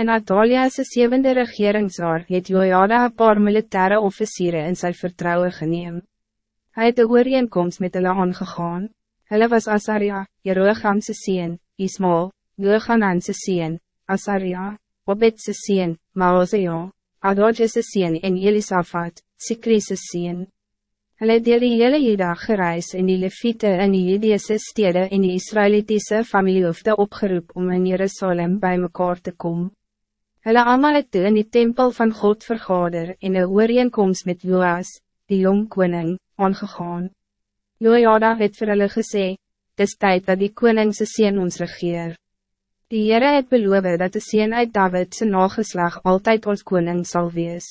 In Atalia's zevende regeringsjaar het Jojada een paar militaire officieren in zijn vertrouwen geneem. Hij het de ooreenkomst met hulle aangegaan. Hulle was Asaria, Jeroegamse sien, Ismael, Johananse sien, Asaria, Obedse sien, Maozeo, Adodjese sien en Elisafat, Sikrise sien. Hulle het deel die hele Jeda gereis in die Levite en die Jedeese stede en die Israelitiese familiehoofde opgeroep om in Jerusalem bij mekaar te komen. Hulle allemaal het toe in die tempel van God vergader en een ooreenkomst met Joas, die jong koning, aangegaan. Jojada het vir hulle gesê, dis tyd dat die koningse sien ons regeer. Die Heere het beloof dat de sien uit David zijn nageslag altijd ons koning zal wees.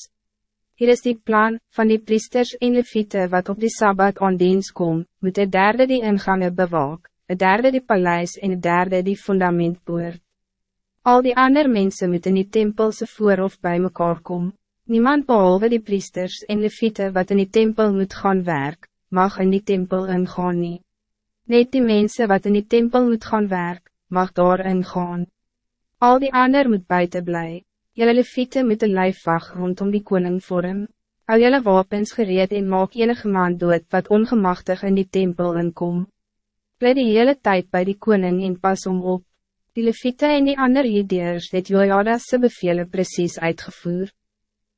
Hier is die plan van die priesters en leviete wat op die Sabbat aan diens kom, moet de derde die ingangen bewaak, de derde die paleis en de derde die fundament boert. Al die andere mensen moeten in die tempelse voorhof bij mekaar komen. Niemand behalve die priesters en leviete wat in die tempel moet gaan werk, mag in die tempel ingaan nie. Net die mensen wat in die tempel moet gaan werk, mag daar ingaan. Al die anderen moet buiten blij. Jelle leviete moet een lijfwacht rondom die koning vorm. Al jelle wapens gereed en maak enige man dood wat ongemachtig in die tempel inkom. Blij die hele tijd bij die koning en pas om op. Die Levite en die ander Hedeers het Jojada's bevele precies uitgevoer.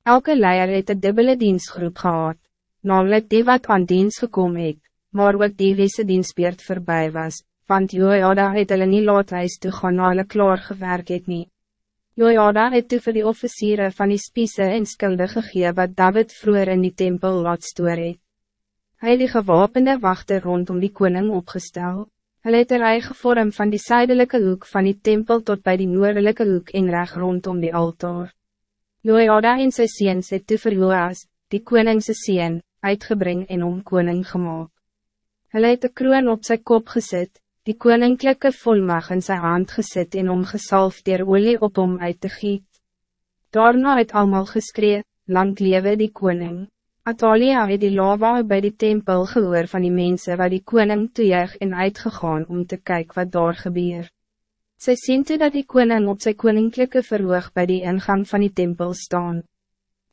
Elke leier het een dubbele dienstgroep gehad, namelijk die wat aan dienst gekom het, maar ook die wie se dienstbeerd voorbij was, want Jojada het hulle nie laat huis toe gaan na hulle klaar gewerk het nie. Jojada het toe vir die officieren van die spiese en skulde gegee wat David vroeger in die tempel laat stoor het. Hy die gewapende wachten rondom die koning opgesteld. Hulle het een rij gevorm van die zuidelijke hoek van die tempel tot bij die noordelijke hoek en reg rondom die altaar. Jojada en sy seens het toe vir Joas, die koningse seen, uitgebring en om koning gemaakt. Hulle het de kroon op zijn kop gezet, die koninklijke volmag in zijn hand gezet en om gesalf der olie op om uit te giet. Daarna het allemaal geskree, lang lewe die koning. Atalia het die lava bij die tempel gehoor van die mensen waar die koning toejuig en uitgegaan om te kijken wat daar gebeur. Sy sien toe dat die koning op zijn koninklijke verhoog bij die ingang van die tempel staan.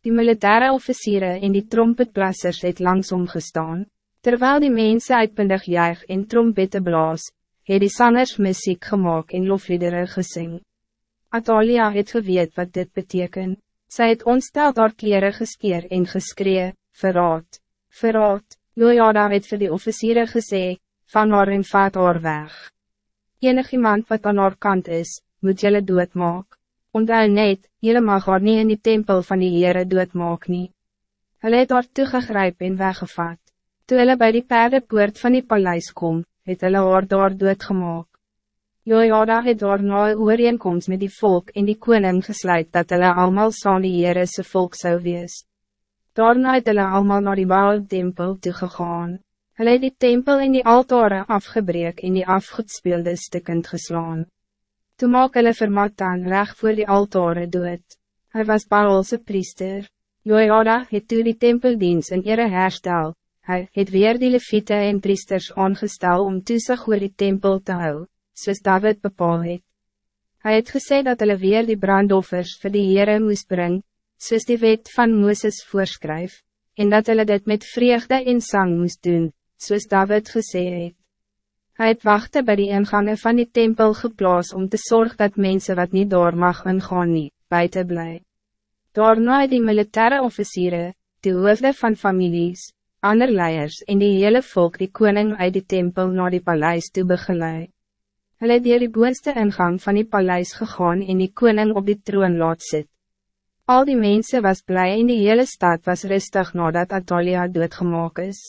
Die militaire officieren en die trompetblassers het langsom gestaan, terwijl die mensen uitpindig juig en trompette blaas, het die sangers muziek gemaakt en lofliedere gesing. Atalia het geweet wat dit betekent. Zij het ontsteld haar kleren geskeer en geskree, verraad, verraad, Jojada het vir die officieren gesê, van haar en vaat haar weg. Enig iemand wat aan haar kant is, moet jylle doodmaak. Onthou net, jylle mag haar nie in die tempel van die Heere doodmaak nie. Hulle het haar toegegryp en weggevat. Toe hulle by die perdepoort van die paleis kom, het hulle haar daar doodgemaak. Jojada het daar na ooreenkomst met die volk en die koning gesluit dat hulle allemaal saam die Heere volk zou wees. Daarna het hulle allemaal naar die Baal-tempel toegegaan. Hulle het die tempel en die altare afgebreek en die afgoedspeelde stukkend geslaan. Toe maak hulle vir Matan recht voor die altare dood. Hij was Baalse priester. Jojada het toe die tempeldienst in ere herstel. Hij het weer die leviete en priesters aangestel om toesig oor die tempel te hou, soos David bepaal het. Hy het gesê dat hulle weer die brandoffers vir die Heere moest brengen, soos die wet van Mooses voorskryf, en dat hulle dit met vreugde en sang moest doen, soos David gesê het. Hy het wachte by die ingangen van die tempel geplaas om te zorgen dat mensen wat niet door mag ingaan nie, buiten bly. Daarna het die militaire officieren, die hoofde van families, ander leiers en die hele volk die koning uit die tempel naar die paleis toe begeleid. Hulle het dier die boonste ingang van die paleis gegaan en die koning op die troon laat sit. Al die mensen was blij in die hele stad was rustig nadat Atalia doodgemaak is.